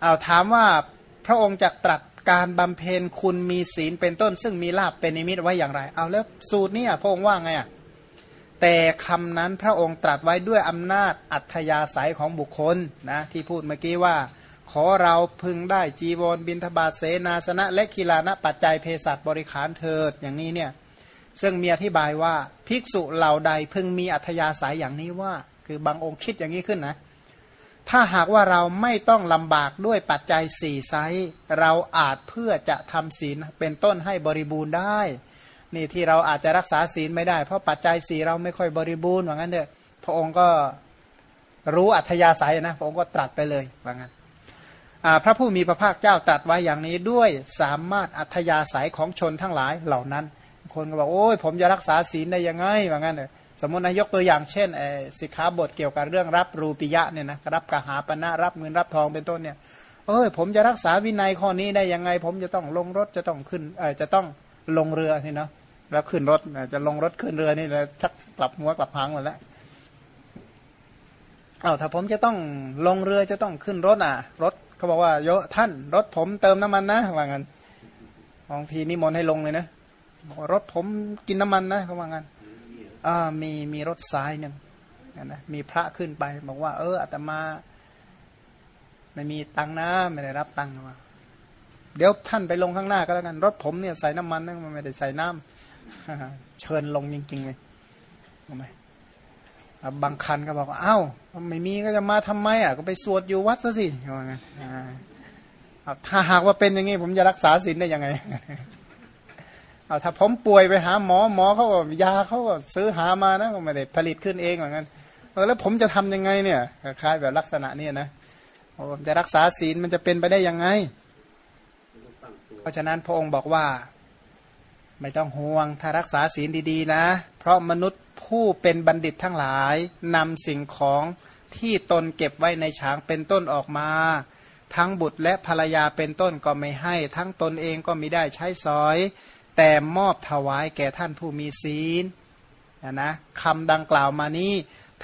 เอาถามว่าพระองค์จะตรัสการบำเพ็ญคุณมีศีลเป็นต้น ซึ่งมีลาบเป็นนิมิตไว้อย่างไร เอาแล้วสูตรนี้พระองค์ว่าไงอะแต่คำนั้นพระองค์ตรัสไว้ด้วยอำนาจอัธยาศัยของบุคคลนะที่พูดเมื่อกี้ว่า ขอเราพึงได้จีวรบินทบาทเสนาสนะ และกีฬานะปัจจัยเภสัชบริขารเถิดอย่างนี้เนี่ยซึ่งมีอธิบายว่าภิกษุเหล่าใดพึงมีอัธยาศัยอย่างนี้ว่า คือบางองค์คิดอย่างนี้ขึ้นนะ ถ้าหากว่าเราไม่ต้องลำบากด้วยปัจจัยสี่ไซเราอาจเพื่อจะทำศีลเป็นต้นให้บริบูรณ์ได้ นี่ที่เราอาจจะรักษาศีลไม่ได้ เพราะปัจจัยสี่เราไม่ค่อยบริบูรณ์ว่างั้นเถอะพระองค์ก็รู้อัธยาศัยนะพระองค์ก็ตรัสไปเลยว่างั้นพระผู้มีพระภาคเจ้าตรัสไว้อย่างนี้ด้วยสามารถอัธยาศัยของชนทั้งหลายเหล่านั้น คนก็บอกโอ้ยผมจะรักษาศีลได้ยังไงว่างั้นเถอะ สมมตินายกตัวอย่างเช่นสิกขาบทเกี่ยวกับเรื่องรับรูปิยะเนี่ยนะรับกหาปณะรับเงินรับทองเป็นต้นเนี่ยเอ้ยผมจะรักษาวินัยข้อนี้ได้ยังไง ผมจะต้องลงรถจะต้องขึ้นเออจะต้องลงเรือสิเนาะแล้วขึ้นรถจะลงรถขึ้นเรือนี่แหละชักกลับหัวกลับหางหมดแล้วเอาถ้าผมจะต้องลงเรือจะต้องขึ้นรถอะ รถเขาบอกว่าโยท่านรถผมเติมน้ำมันนะว่างั้นบางทีนิมนต์ให้ลงเลยนะรถผมกินน้ำมันนะเขาว่างั้น มีมีรถซ้ายหนึ่งนะมีพระขึ้นไปบอกว่า เอออาตมา ไม่มีตังนะไม่ได้รับตังค์มาเดี๋ยวท่านไปลงข้างหน้าก็แล้วกัน รถผมเนี่ยใส่น้ำมันนะมันไม่ได้ใส่น้ำเชิญลงจริงๆเลยทำไมบางคันก็บอกว่าอ้าวไม่มีก็จะมาทำไมอะก็ไปสวดอยู่วัดซะสิว่าไงถ้าหากว่าเป็นอย่างนี้ผมจะรักษาศีลได้ยังไง เอาถ้าผมป่วยไปหาหมอหมอเขาก็ยาเขาก็ซื้อหามานะก็ไม่ได้ผลิตขึ้นเองเหมือนกันแล้วผมจะทำยังไงเนี่ยคล้ายแบบลักษณะนี้นะผมจะรักษาศีลมันจะเป็นไปได้ยังไง เพราะฉะนั้นพระองค์บอกว่า ไม่ต้องห่วงถ้ารักษาศีลดีๆ นะ เพราะมนุษย์ผู้เป็นบัณฑิตทั้งหลายนำสิ่งของที่ตนเก็บไว้ในฉางเป็นต้นออกมา ทั้งบุตรและภรรยาเป็นต้นก็ไม่ให้ ทั้งตนเองก็ไม่ได้ใช้สอย แต่มอบถวายแก่ท่านผู้มีศีลนะนะคำดังกล่าวมานี้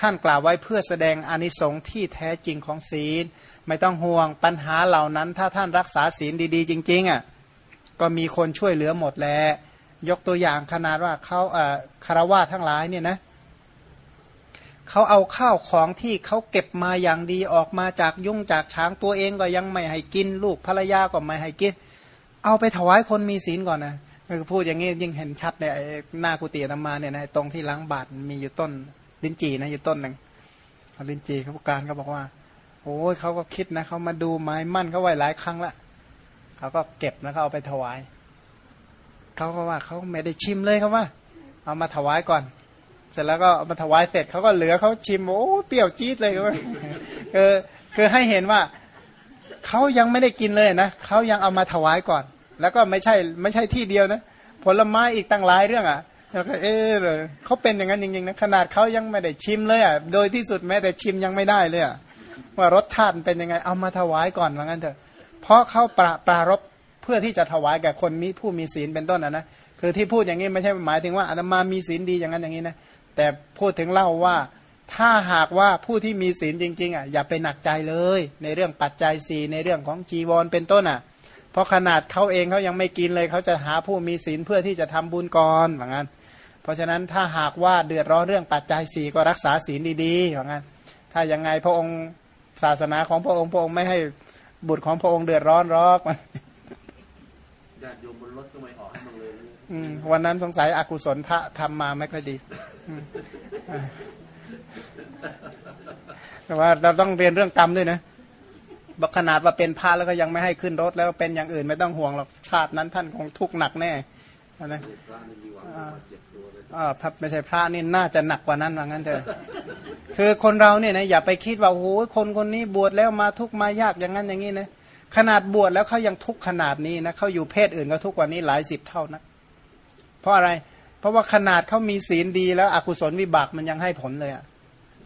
ท่านกล่าวไว้เพื่อแสดงอนิสงส์ที่แท้จริงของศีล ไม่ต้องห่วงปัญหาเหล่านั้น ถ้าท่านรักษาศีลดี ๆ จริงๆอะก็มีคนช่วยเหลือหมดแล้วยกตัวอย่างขนาดว่าเขาเอ่อคารวะทั้งหลายเนี่ยนะเขาเอาข้าวของที่เขาเก็บมาอย่างดีออกมาจากยุ่งจากช้างตัวเองก็ยังไม่ให้กิน ลูกภรรยาก็ไม่ให้กิน เอาไปถวายคนมีศีลก่อนนะ คือพูดอย่างนี้ยิ่งเห็นชัดเลยหน้ากุฏิธรรมาเนี่ยนะตรงที่ล้างบาตรมีอยู่ต้นลิ้นจีนะอยู่ต้นหนึ่งลิ้นจีเขาการเขาบอกว่าโอ้ยเขาก็คิดนะเขามาดูไม้มั่นเขาไว้หลายครั้งละเขาก็เก็บนะเขาเอาไปถวายเขาก็ว่าเขาไม่ได้ชิมเลยเขาว่า เอามาถวายก่อน เสร็จแล้วก็มาถวายเสร็จเขาก็เหลือเขาชิมโอ้เปรี้ยวจี๊ดเลยว่าคือคือให้เห็นว่าเขายังไม่ได้กินเลยนะเขายังเอามาถวายก่อน แล้วก็ไม่ใช่ไม่ใช่ที่เดียวนะ ผลไม้อีกตั้งหลายเรื่องอะแล้วก็เออเขาเป็นอย่างนั้นจริงๆนะขนาดเขายังไม่ได้ชิมเลยอะโดยที่สุดแม้แต่ชิมยังไม่ได้เลยอะว่ารสชาติเป็นยังไงเอามาถวายก่อนว่างั้นเถอะเพราะเขาปราปรารบเพื่อที่จะถวายแก่คนมีผู้มีศีลเป็นต้นนะนะคือที่พูดอย่างนี้ไม่ใช่หมายถึงว่าอาตมามีศีลดีอย่างนั้นอย่างนี้นะแต่พูดถึงเล่าว่าถ้าหากว่าผู้ที่มีศีลจริง ๆอะอย่าไปหนักใจเลย ในเรื่องปัจจัยสีในเรื่องของจีวรเป็นต้นอะ เพราะขนาดเขาเองเขายังไม่กินเลยเขาจะหาผู้มีศีลเพื่อที่จะทำบุญก่อนเหมือนกันเพราะฉะนั้นถ้าหากว่าเดือดร้อนเรื่องปัจจัยสี่ก็รักษาศีลดีๆเหมือนกันถ้ายังไงพระองค์ศาสนาของพระองค์พระองค์ไม่ให้บุตรของพระองค์เดือดร้อนรอกมันญาติโยมบนรถก็ไม่ออกให้มันเลยวันนั้นสงสัยอกุศลพระทำมาไม่ค่อยดีแต่ว่าเราต้องเรียนเรื่องกรรมด้วยนะ บอกขนาดว่าเป็นพระแล้วก็ยังไม่ให้ขึ้นรถแล้วเป็นอย่างอื่นไม่ต้องห่วงหรอกชาตินั้นท่านคงทุกข์หนักแน่นะอ่าถ้าไม่ใช่พระนี่น่าจะหนักกว่านั้นว่างั้นเถอะคือคนเราเนี่ยนะอย่าไปคิดว่าโอ้ยคนคนนี้บวชแล้วมาทุกข์มายากอย่างนั้นอย่างนี้นะขนาดบวชแล้วเขายังทุกข์ขนาดนี้นะเขาอยู่เพศอื่นก็ทุกข์กว่านี้หลายสิบเท่านะเพราะอะไร เพราะว่าขนาดเขามีศีลดีแล้วอกุศลวิบากมันยังให้ผลเลยอะ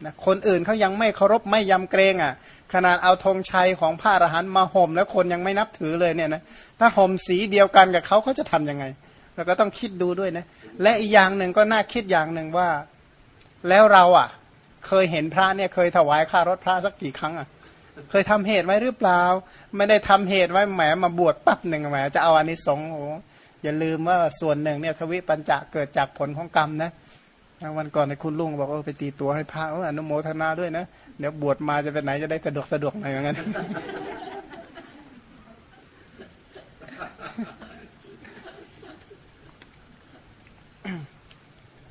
นะคนอื่นเขายังไม่เคารพไม่ยำเกรงอะ ขนาดเอาธงชัยของพระอรหันต์มาห่มแล้วคนยังไม่นับถือเลยเนี่ยนะถ้าห่มสีเดียวกันกับเขาเขาจะทํำยังไงเราก็ต้องคิดดูด้วยนะและอีกอย่างหนึ่งก็น่าคิดอย่างหนึ่งว่า แล้วเราอะ เคยเห็นพระเนี่ยเคยถวายค่ารถพระสักกี่ครั้งอะเคยทำเหตุไว้หรือเปล่า ไม่ได้ทำเหตุไว้แหมมาบวชปั๊บหนึ่งแหมจะเอาอันนี้สงโอ้อย่าลืมว่าส่วนหนึ่งเนี่ยทวิปัญจะเกิดจากผลของกรรมนะ วันก่อนในคุณลุงบอกว่าไปตีตัวให้พระอนุโมทนาด้วยนะ เดี๋ยวบวชมาจะไปไหนจะได้สะดวกสะดวกหน่อยอย่างนั้น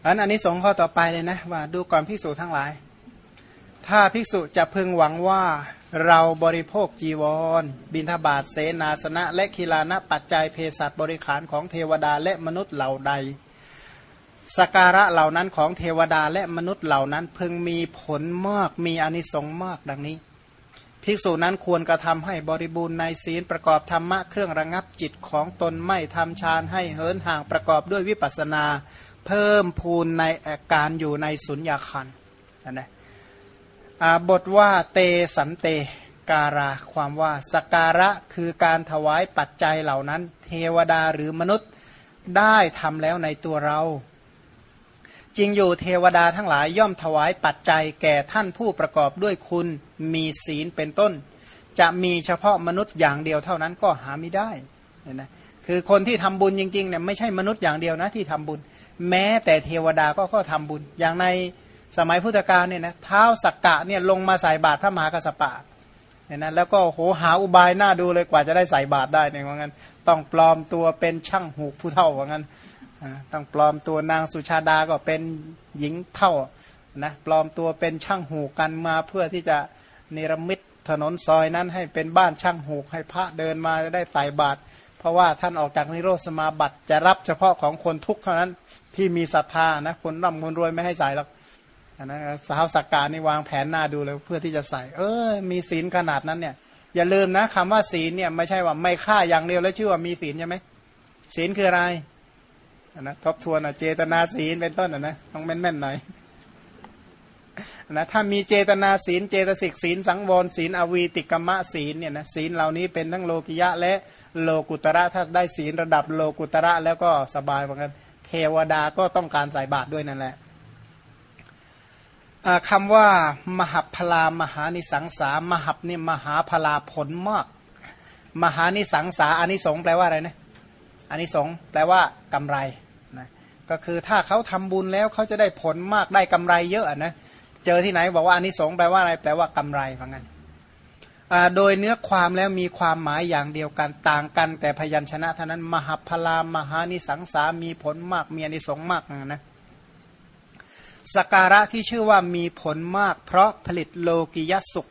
อันอันนี้สงข้อต่อไปเลยนะว่าดูก่อนภิกษุทั้งหลาย ถ้าภิกษุจะพึงหวังว่าเราบริโภคจีวร บินทบาทเสนาสนะ และคีลานะปัจจัยเภสัชบริขารของเทวดาและมนุษย์เหล่าใด สการะเหล่านั้นของเทวดาและมนุษย์เหล่านั้นพึงมีผลมากมีอนิสงส์มากดังนี้ ภิกษุนั้นควรกระทำให้บริบูรณ์ในศีลประกอบธรรมะเครื่องระงับจิตของตนไม่ทำฌานให้เหินห่างประกอบด้วยวิปัสนา เพิ่มพูนในการอยู่ในสุญญาคันนะบทว่าเตสันเตการาความว่าสการะคือการถวายปัจจัยเหล่านั้น เทวดาหรือมนุษย์ได้ทำแล้วในตัวเรา จริงอยู่เทวดาทั้งหลายย่อมถวายปัจจัยแก่ท่านผู้ประกอบด้วยคุณมีศีลเป็นต้น จะมีเฉพาะมนุษย์อย่างเดียวเท่านั้นก็หาไม่ได้เห็นไหมคือคนที่ทำบุญจริงๆเนี่ยไม่ใช่มนุษย์อย่างเดียวนะที่ทำบุญ แม้แต่เทวดาก็ก็ทำบุญ อย่างในสมัยพุทธกาลเนี่ยนะเท้าสักกะเนี่ยลงมาใส่บาตรพระมหากระสปะเนี่ยนะแล้วก็โหหาอุบายหน้าดูเลยกว่าจะได้ใส่บาตรได้เนี่ยว่างั้น ต้องปลอมตัวเป็นช่างหูผู้เท่าว่างั้น ต้องปลอมตัวนางสุชาดาก็เป็นหญิงเท่านะปลอมตัวเป็นช่างหูกันมาเพื่อที่จะนิรมิตถนนซอยนั้นให้เป็นบ้านช่างหูให้พระเดินมาจะได้ใส่บาตรเพราะว่าท่านออกจากนิโรธสมาบัติจะรับเฉพาะของคนทุกข์เท่านั้นที่มีศรัทธานะคนร่ำคนรวยไม่ให้ใส่หรอกนะสาวสักการนี่วางแผนหน้าดูเลยเพื่อที่จะใส่ เออ มีศีลขนาดนั้นเนี่ย อย่าลืมนะคำว่าศีลเนี่ยไม่ใช่ว่าไม่ฆ่าอย่างเดียวแล้วชื่อว่ามีศีลใช่ไหมศีลคืออะไร นะทบทวนเจตนาศีลเป็นต้นนะต้องแม่นๆหน่อยนะถ้ามีเจตนาศีลเจตสิกศีลสังวรศีลอวีติกรมะศีลเนี่ยนะศีลเหล่านี้เป็นทั้งโลกิยะและโลกุตระถ้าได้ศีลระดับโลกุตระแล้วก็สบายเหมือนกันเทวดาก็ต้องการใส่บาตรด้วยนั่นแหละคำว่ามหัพลามหานิสังสามหับนี่มหาพลาผลมาก มหานิสังสาอานิสงแปลว่าอะไรนะอานิสงแปลว่ากำไร ก็คือถ้าเขาทำบุญแล้วเขาจะได้ผลมากได้กำไรเยอะนะเจอที่ไหนบอกว่าอานิสงส์แปลว่าอะไรแปลว่ากำไรฟังกันโดยเนื้อความแล้วมีความหมายอย่างเดียวกันต่างกัน แต่พยัญชนะเท่านั้น มหาพลามหานิสังสามีผลมากมีอนิสงส์มากนะสการะที่ชื่อว่ามีผลมาก เพราะผลิตโลกิยสุข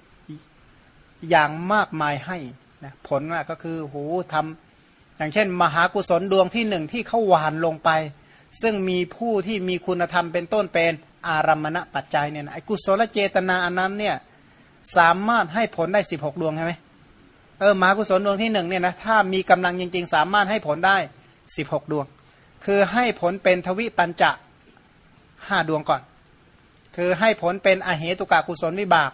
อย่างมากมายให้นะผลก็คือหูทำอย่างเช่น มหากุศลดวงที่หนึ่งที่เขาหวานลงไป ซึ่งมีผู้ที่มีคุณธรรมเป็นต้นเป็นอารัมมณปัจจัยเนี่ยไอ้กุศลเจตนาอันนั้นเนี่ยสามารถให้ผลได้สิบหกดวงใช่ไหมเออมหากุศลดวงที่หนึ่งเนี่ยนะถ้ามีกำลังจริง ๆ สามารถให้ผลได้สิบหกดวง คือให้ผลเป็นทวิปัญจะห้าดวงก่อน คือให้ผลเป็นอเหตุกากุศลวิบาก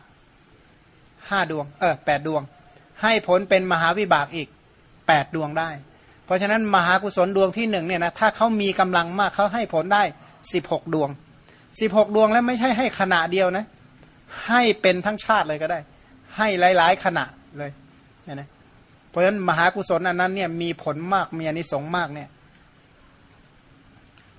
ห้าดวง เออแปดดวง ให้ผลเป็นมหาวิบากอีกแปดดวงได้ ราะฉะนั้นมหากุศลดวงที่หนึ่งเนี่ยนะถ้าเขามีกำลังมากเขาให้ผลได้สิบหกดวงสิบหกดวงแล้วไม่ใช่ให้ขณะเดียวนะ ให้เป็นทั้งชาติเลยก็ได้ ให้หลาย ๆ ขณะเลยนะเพราะฉะนั้นมหากุศลอันนั้นเนี่ยมีผลมากมีอนิสงส์มากเนี่ย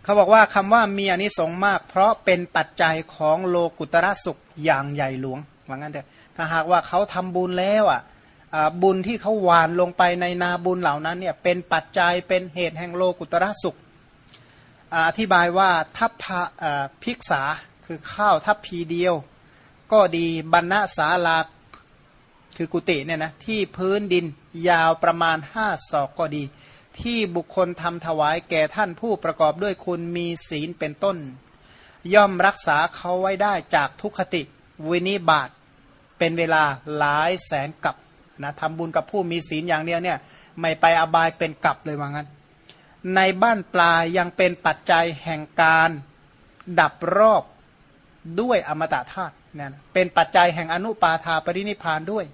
เขาบอกว่าคำว่ามีอนิสงส์มาก เพราะเป็นปัจจัยของโลกุตระสุขอย่างใหญ่หลวงว่างั้นเถอะถ้าหากว่าเขาทำบุญแล้วอะ บุญที่เขาหวานลงไปในนาบุญเหล่านั้นเนี่ยเป็นปัจจัยเป็นเหตุแห่งโลกุตระสุขอธิบายว่าทัพพิกษาคือข้าวทัพพีเดียว ก็ดีบรรณสาลาคือกุฏิเนี่ยนะที่พื้นดินยาวประมาณห้าศอกก็ดี ที่บุคคลทำถวายแก่ท่านผู้ประกอบด้วยคุณมีศีลเป็นต้น ย่อมรักษาเขาไว้ได้จากทุกขติ วินิบาตเป็นเวลาหลายแสนกับ นะทำบุญกับผู้มีศีลอย่างเดียวเนี่ยไม่ไปอบายเป็นกลับเลยว่างั้น ในบ้านปลายยังเป็นปัจจัยแห่งการดับรอบด้วยอมตะธาตุเนี่ยเป็นปัจจัยแห่งอนุปาทาปรินิพานด้วย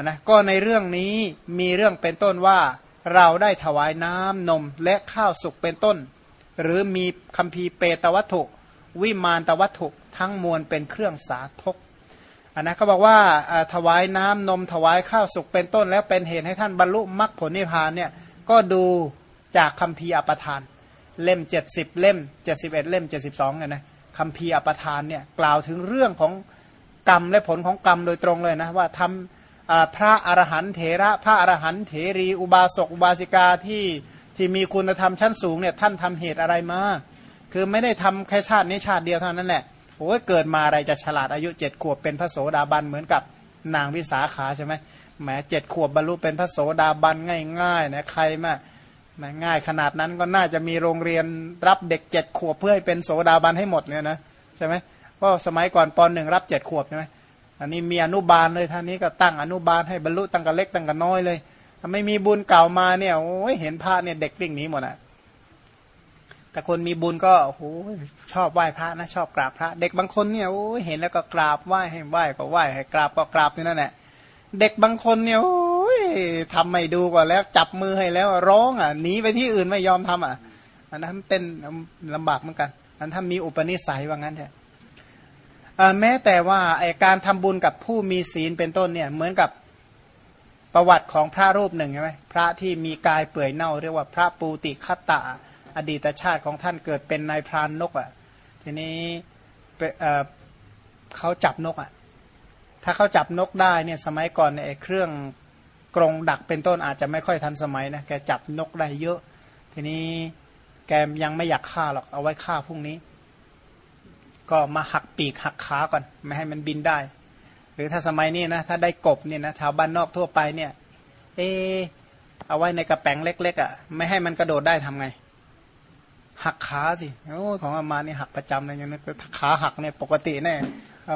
นะก็ในเรื่องนี้มีเรื่องเป็นต้นว่าเราได้ถวายน้ำนมและข้าวสุกเป็นต้น หรือมีคัมภีร์เปตวัตถุ วิมานตวัตถุทั้งมวลเป็นเครื่องสาธก อันนะเขาบอกว่าถวายน้ำนมถวายข้าวสุกเป็นต้น แล้วเป็นเหตุให้ท่านบรรลุมรรคผลนิพพานเนี่ยก็ดูจากคัมภีร์อปทาน เล่ม 70 เล่ม 71 เล่ม 72เนี่ยนะคัมภีร์อปทานเนี่ยกล่าวถึงเรื่องของกรรมและผลของกรรมโดยตรงเลยนะว่าทำอ่าพระอรหันต์เถระ พระอรหันต์เถรี อุบาสกอุบาสิกาที่ที่มีคุณธรรมชั้นสูงเนี่ยท่านทำเหตุอะไรมาคือไม่ได้ทำแค่ชาตินี้ชาติเดียวเท่านั้นแหละ อ้ยเกิดมาอะไรจะฉลาดอายุเจ็ดขวบเป็นพระโสดาบันเหมือนกับนางวิสาขาใช่ไหมแหมเจ็ดขวบบรรลุเป็นพระโสดาบันง่ายๆนะใครมาแหมง่ายขนาดนั้นก็น่าจะมีโรงเรียนรับเด็กเจ็ดขวบเพื่อให้เป็นโสดาบันให้หมดเนี่ยนะใช่ไหมเพราะสมัยก่อนปหนึ่งรับเจ็ดขวบใช่ไหมอันนี้มีอนุบาลเลยท่านนี้ก็ตั้งอนุบาลให้บรรลุตั้งแต่เล็กตั้งแต่น้อยเลยถ้าไม่มีบุญเก่ามาเนี่ยโอ้ยเห็นพระเนี่ยเด็กวิ่งหนีหมดอะ แต่คนมีบุญก็โอ้โหชอบไหว้พระนะชอบกราบพระ เด็กบางคนเนี่ยโอ้ยเห็นแล้วก็กราบไหว้ให้ไหว้ก็ไหว้ให้กราบก็กราบนี่นั่นแหละเด็กบางคนเนี่ยโอ้ยทำไม่ดูก่อนแล้วจับมือให้แล้วร้องอะหนีไปที่อื่นไม่ยอมทำอะอันนั้นเป็นลำบากเหมือนกันอันถ้ามีอุปนิสัยว่างั้นเถอะแม้แต่ว่าไอการทำบุญกับผู้มีศีลเป็นต้นเนี่ยเหมือนกับประวัติของพระรูปหนึ่งใช่ไหมพระที่มีกายเปื่อยเน่าเรียกว่าพระปูติคัตตะ อดีตชาติของท่านเกิดเป็นนายพรานนกอะ่ะ ทีนี้เเขาจับนกอะ่ะ ถ้าเขาจับนกได้เนี่ยสมัยก่อนเนี่ยไอ้เครื่องกรงดักเป็นต้นอาจจะไม่ค่อยทันสมัยนะแกจับนกได้เยอะ ทีนี้แกยังไม่อยากฆ่าหรอกเอาไว้ฆ่าพรุ่งนี้ ก็มาหักปีกหักขาก่อน ไม่ให้มันบินได้ หรือถ้าสมัยนี้นะถ้าได้กบเนี่ยนะแถวบ้านนอกทั่วไปเนี่ย เออเอาไว้ในกระแป้งเล็ก ๆอะ่ะ ไม่ให้มันกระโดดได้ทำไง หักขาสิโอ้ของอามานี่หักประจำเลยอย่างนี้ขาหักเนี่ยปกติแน่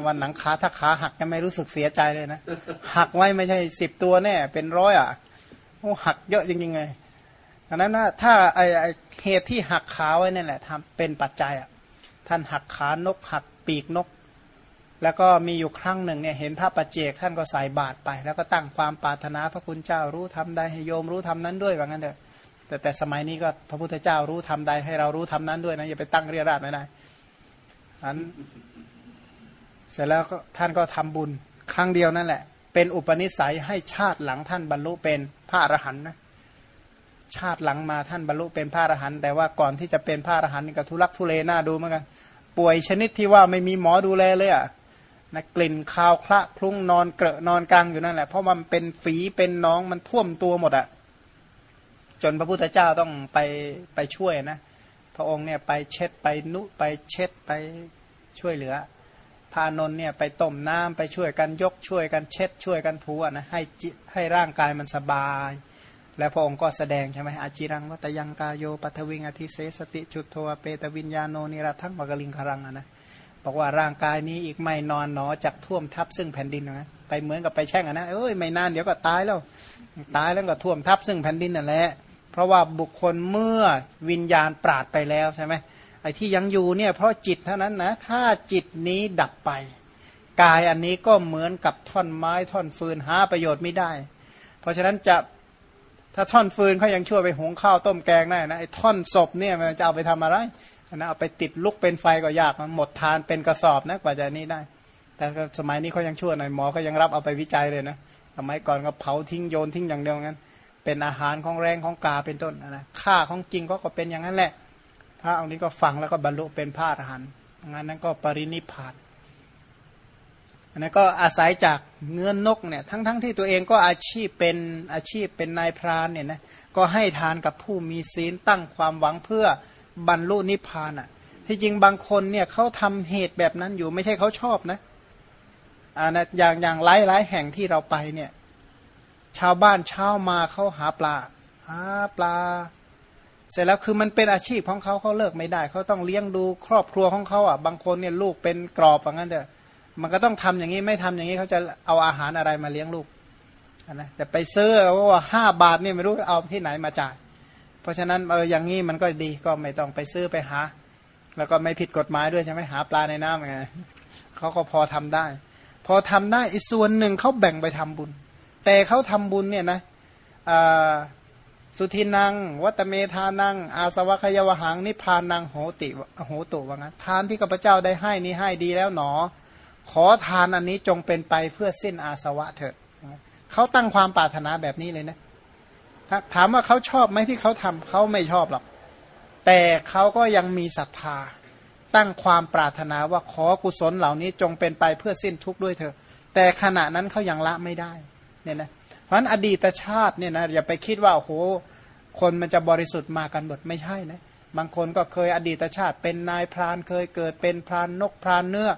วันหนังขาถ้าขาหักจะไม่รู้สึกเสียใจเลยนะหักไว้ไม่ใช่สิบตัวแน่เป็นร้อยอะโอ้หักเยอะจริงๆเลยดังนั้นนะถ้าไอไอเหตุที่หักขาไว้นั่แหละทำเป็นปัจจัยอะท่านหักขานกหักปีกนก แล้วก็มีอยู่ครั้งหนึ่งเนี่ยเห็นพระปัจเจกท่านก็ใส่บาตรไป แล้วก็ตั้งความปรารถนาพระคุณเจ้ารู้ทำได้ให้โยมรู้ทำนั้นด้วยว่างั้นเถอะ แต่แต่สมัยนี้ก็พระพุทธเจ้ารู้ทำใดให้เรารู้ทำนั้นด้วยนะอย่าไปตั้งเรียราชไม่ได้อันเสร็จแล้วก็ท่านก็ทำบุญครั้งเดียวนั่นแหละ เป็นอุปนิสัยให้ชาติหลังท่านบรรลุเป็นพระอรหันต์นะชาติหลังมาท่านบรรลุเป็นพระอรหันต์แต่ว่าก่อนที่จะเป็นพระอรหันต์นี่ก็ทุลักทุเลน่าดูเหมือนกัน ป่วยชนิดที่ว่าไม่มีหมอดูแลเลยอะนะกลิ่นคาวคละคลุ้งนอนเกลอะนอนกลางอยู่นั่นแหละเพราะมันเป็นฝีเป็นน้องมันท่วมตัวหมดอะ จนพระพุทธเจ้าต้องไปไปช่วยนะ พระองค์เนี่ยไปเช็ดไปนุไปเช็ดไปช่วยเหลือ พานนเนี่ยไปต้มน้ำไปช่วยกันยกช่วยกันเช็ดช่วยกันทูนะให้ให้ร่างกายมันสบาย แล้วพระองค์ก็แสดงใช่ไหมอาจิรังวัตยังกายโยปัทวิงอธิเสสติจุดโทเปตวิญญาโนนิรัทั้งมกลิงคารังนะบอกว่าร่างกายนี้อีกไม่นอนหนอจักท่วมทับซึ่งแผ่นดินนะไปเหมือนกับไปแช่งอะนะเอ้ยไม่นานเดี๋ยวก็ตายแล้วตายแล้วก็ท่วมทับซึ่งแผ่นดินนั่นแหละ เพราะว่าบุคคลเมื่อวิญญาณปราดไปแล้วใช่ไหมไอ้ที่ยังอยู่เนี่ยเพราะจิตเท่านั้นนะถ้าจิตนี้ดับไป กายอันนี้ก็เหมือนกับท่อนไม้ท่อนฟืนหาประโยชน์ไม่ได้ เพราะฉะนั้นจะถ้าท่อนฟืนเขายังช่วยไปหุงข้าวต้มแกงได้นะไอ้ท่อนศพเนี่ยมันจะเอาไปทำอะไรนะเอาไปติดลุกเป็นไฟก็ยากมันหมดทานเป็นกระสอบนะกว่าจะนี้ได้ แต่สมัยนี้เขายังช่วยหน่อยหมอก็ยังรับเอาไปวิจัยเลยนะสมัยก่อนก็เผาทิ้งโยนทิ้งอย่างเดียวงั้น เป็นอาหารของแรงของกาเป็นต้นนะค่าของจริงก็ก็เป็นอย่างนั้นแหละ พระองค์นี้ก็ฟังแล้วก็บรรลุเป็นพระอรหันต์งั้นนั้นก็ปรินิพานอันนั้นก็อาศัยจากเงื่อนนกเนี่ยทั้งๆทที่ตัวเองก็อาชีพเป็นอาชีพเป็นนายพรานเนี่ยนะก็ให้ทานกับผู้มีศีลตั้งความหวังเพื่อบรรลุนิพพานอะ ที่จริงบางคนเนี่ยเขาทำเหตุแบบนั้นอยู่ไม่ใช่เขาชอบนะอ่านะอย่างอย่างหลายหลายแห่งที่เราไปเนี่ย ชาวบ้านเช้ามาเขาหาปลา หาปลา เสร็จแล้วคือมันเป็นอาชีพของเขาเขาเลิกไม่ได้เขาต้องเลี้ยงดูครอบครัวของเขาอะบางคนเนี่ยลูกเป็นกรอบอย่างนั้นเถอะมันก็ต้องทำอย่างนี้ไม่ทำอย่างนี้เขาจะเอาอาหารอะไรมาเลี้ยงลูกนะแต่ไปซื้อว่าห้าบาทเนี่ยไม่รู้เอาที่ไหนมาจ่าย เพราะฉะนั้นเอออย่างนี้มันก็ดีก็ไม่ต้องไปซื้อไปหา แล้วก็ไม่ผิดกฎหมายด้วยใช่ไหมหาปลาในน้ำไงเขาก็พอทำได้ พอทำได้อีส่วนหนึ่งเขาแบ่งไปทำบุญ แต่เขาทำบุญเนี่ยนะสุทินัง วัตเมธานัง อาสวะขยวหังนิพานังโหติโหตุว่างั้นทานที่ข้าพเจ้าได้ให้นี้ให้ดีแล้วหนอ ขอทานอันนี้จงเป็นไปเพื่อสิ้นอาสวะเถอะเขาตั้งความปรารถนาแบบนี้เลยนะถามว่าเขาชอบไหมที่เขาทำเขาไม่ชอบหรอก แต่เขาก็ยังมีศรัทธา ตั้งความปรารถนาว่าขอกุศลเหล่านี้จงเป็นไปเพื่อสิ้นทุกข์ด้วยเถอะแต่ขณะนั้นเขายังละไม่ได้ เนี่ยนะเพราะฉะนั้นอดีตชาติเนี่ยนะอย่าไปคิดว่าโอ้โหคนมันจะบริสุทธิ์มากันหมดไม่ใช่นะบางคนก็เคยอดีตชาติ เป็นนายพรานเคยเกิดเป็นพรานนกพรานเนื้อ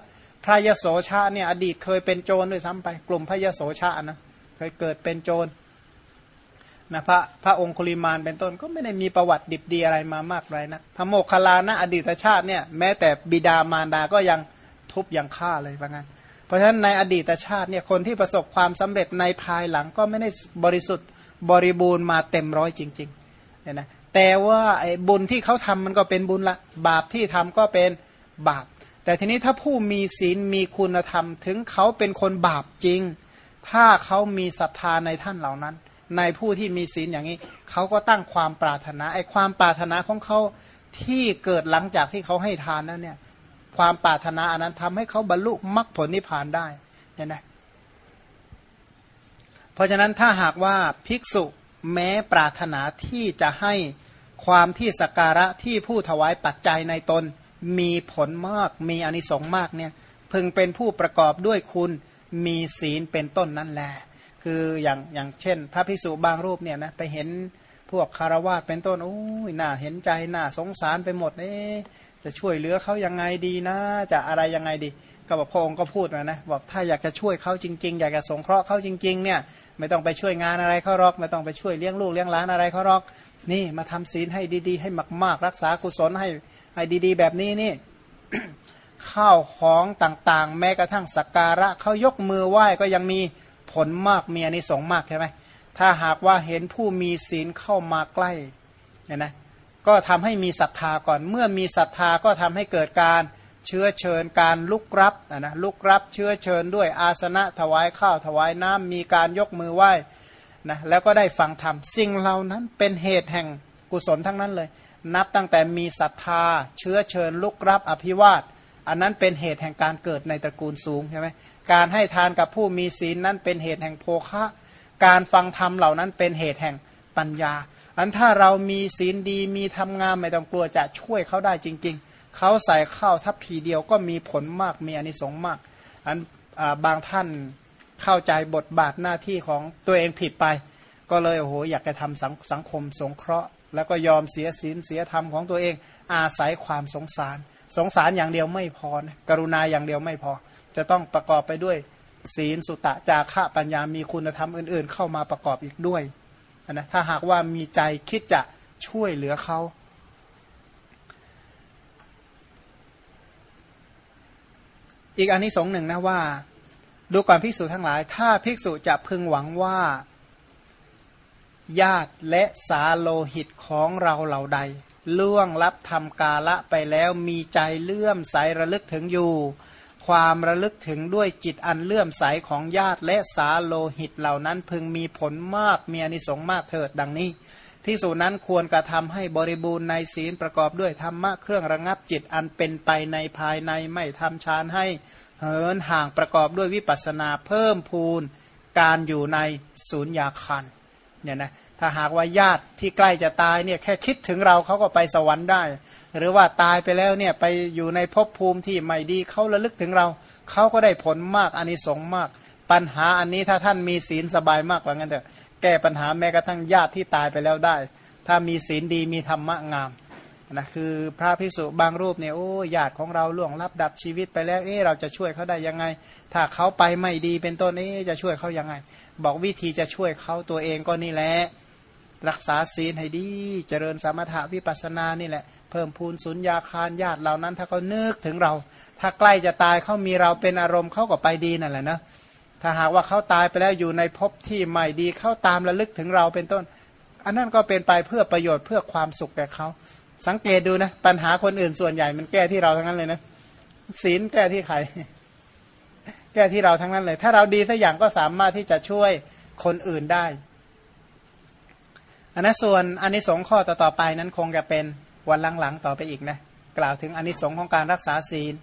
พระยโสชาเนี่ยอดีตเคยเป็นโจรด้วยซ้ำไป กลุ่มพระยโสชานะเคยเกิดเป็นโจรนะพระพระองคุลิมานเป็นต้นก็ไม่ได้มีประวัติดิบดีอะไรมามากไรนะพระโมคคัลลานะอดีตชาติเนี่ยแม้แต่บิดามารดาก็ยังทุบยังฆ่าเลยว่างั้น เพราะฉะนั้นในอดีตชาติเนี่ยคนที่ประสบความสำเร็จในภายหลังก็ไม่ได้บริสุทธิ์บริบูรณ์มาเต็มร้อยจริงๆเนี่ยนะแต่ว่าไอ้บุญที่เขาทำมันก็เป็นบุญละบาปที่ทำก็เป็นบาป แต่ทีนี้ถ้าผู้มีศีลมีคุณธรรม ถึงเขาเป็นคนบาปจริง ถ้าเขามีศรัทธาในท่านเหล่านั้น ในผู้ที่มีศีลอย่างนี้เขาก็ตั้งความปรารถนาไอ้ความปรารถนาของเขาที่เกิดหลังจากที่เขาให้ทานแล้วเนี่ย ความปรารถนาอันนั้นทำให้เขาบรรลุมรรคผลนิพพานได้เนี่ยนะเพราะฉะนั้นถ้าหากว่าภิกษุแม้ปรารถนาที่จะให้ความที่สการะที่ผู้ถวายปัจจัยในตนมีผลมากมีอนิสงส์มากเนี่ยพึงเป็นผู้ประกอบด้วยคุณมีศีลเป็นต้นนั่นแหละคืออย่างอย่างเช่น พระภิกษุบางรูปเนี่ยนะไปเห็นพวกคารวะเป็นต้นโอ้ยน่าเห็นใจน่าสงสารไปหมดเอ๊ จะช่วยเหลือเขายังไงดีนะ จะอะไรยังไงดี ก็บอกพระองค์ก็พูดนะนะบอกถ้าอยากจะช่วยเขาจริง ๆ อยากจะสงเคราะห์เขาจริงๆเนี่ยไม่ต้องไปช่วยงานอะไรเขาหรอก ไม่ต้องไปช่วยเลี้ยงลูกเลี้ยงหลานอะไรเขาหรอก นี่มาทำศีลให้ดีๆ ให้มาก ๆ รักษากุศลให้ให้ดีๆ แบบนี้นี่ข้าวของต่างๆ แม้กระทั่งสักการะเขายกมือไหว้ก็ยังมีผลมากมีอนิสงส์มากใช่ไหมถ้าหากว่าเห็นผู้มีศีลเข้ามาใกล้เนี่ยนะ ก็ทำให้มีศรัทธาก่อน เมื่อมีศรัทธาก็ทำให้เกิดการเชื้อเชิญการลุกรับนะลุกรับเชื้อเชิญด้วยอาสนะถวายข้าวถวายน้ำมีการยกมือไหว้นะแล้วก็ได้ฟังธรรมสิ่งเหล่านั้นเป็นเหตุแห่งกุศลทั้งนั้นเลย นับตั้งแต่มีศรัทธา เชื้อเชิญลุกรับอภิวาท อันนั้นเป็นเหตุแห่งการเกิดในตระกูลสูงใช่ไหมการให้ทานกับผู้มีศีลนั้นเป็นเหตุแห่งโภคะ การฟังธรรมเหล่านั้นเป็นเหตุแห่ง ปัญญา อันถ้าเรามีศีลดีมีทำงานไม่ต้องกลัวจะช่วยเขาได้จริง ๆ เขาใส่ข้าวทัพพีเดียวก็มีผลมากมีอนิสงส์มาก อันบางท่านเข้าใจบทบาทหน้าที่ของตัวเองผิดไป ก็เลยโอ้โหอยากจะทำสังสงคมสงเคราะห์ แล้วก็ยอมเสียศีลเสียธรรมของตัวเอง อาศัยความสงสาร สงสารอย่างเดียวไม่พอนะกรุณาอย่างเดียวไม่พอ จะต้องประกอบไปด้วยศีลสุตะจาระปัญญามีคุณธรรมอื่น ๆ เข้ามาประกอบอีกด้วย นะถ้าหากว่ามีใจคิดจะช่วยเหลือเขาอีกอันนี้สงหนึ่งนะว่า ดูก่อนภิกษุทั้งหลาย ถ้าภิกษุจะพึงหวังว่า ญาติและสาโลหิตของเราเหล่าใด ล่วงลับทำกาละไปแล้วมีใจเลื่อมใสระลึกถึงอยู่ ความระลึกถึงด้วยจิตอันเลื่อมใสของญาติและสาโลหิตเหล่านั้นพึงมีผลมากมีอนิสงส์มากเถิดดังนี้ที่สูนั้นควรกระทำให้บริบูรณ์ในศีลประกอบด้วยธรรมะเครื่องระงับจิตอันเป็นไปในภายในไม่ทำฌานให้เหินห่างประกอบด้วยวิปัสนาเพิ่มพูนการอยู่ในศูนย์ยาคันเนี่ยนะ ถ้าหากว่าญาติที่ใกล้จะตายเนี่ยแค่คิดถึงเราเขาก็ไปสวรรค์ได้ หรือว่าตายไปแล้วเนี่ยไปอยู่ในภพภูมิที่ไม่ดีเขาระลึกถึงเราเขาก็ได้ผลมากอานิสงส์มาก ปัญหาอันนี้ถ้าท่านมีศีลสบายมากว่างั้นเถอะแก้ปัญหาแม้กระทั่งญาติที่ตายไปแล้วได้ ถ้ามีศีลดีมีธรรมะงามนะคือพระพิสุบางรูปเนี่ยโอ้ญาติของเราล่วงลับดับชีวิตไปแล้วเอ๊เราจะช่วยเขาได้ยังไง ถ้าเขาไปไม่ดีเป็นต้นเอ๊จะช่วยเขายังไง บอกวิธีจะช่วยเขาตัวเองก็นี่แหละ รักษาศีลให้ดี เจริญสมถะวิปัสสนานี่แหละ เพิ่มพูนสุญญาคารญาติเหล่านั้น ถ้าเขานึกถึงเรา ถ้าใกล้จะตายเขามีเราเป็นอารมณ์เขาก็ไปดีนั่นแหละนะถ้าหากว่าเขาตายไปแล้วอยู่ในภพที่ใหม่ดีเขาตามระลึกถึงเราเป็นต้น อันนั้นก็เป็นไปเพื่อประโยชน์เพื่อความสุขแก่เขาสังเกตดูนะ ปัญหาคนอื่นส่วนใหญ่มันแก้ที่เราทั้งนั้นเลยนะศีลแก้ที่ใครแก้ที่เราทั้งนั้นเลย ถ้าเราดีสักอย่างก็สามารถที่จะช่วยคนอื่นได้ อันนั้นส่วนอนนิสงส์ข้อต่อๆไปนั้นคงจะเป็นวันหลังๆต่อไปอีกนะกล่าวถึงอนนิสงส์ของการรักษาศีล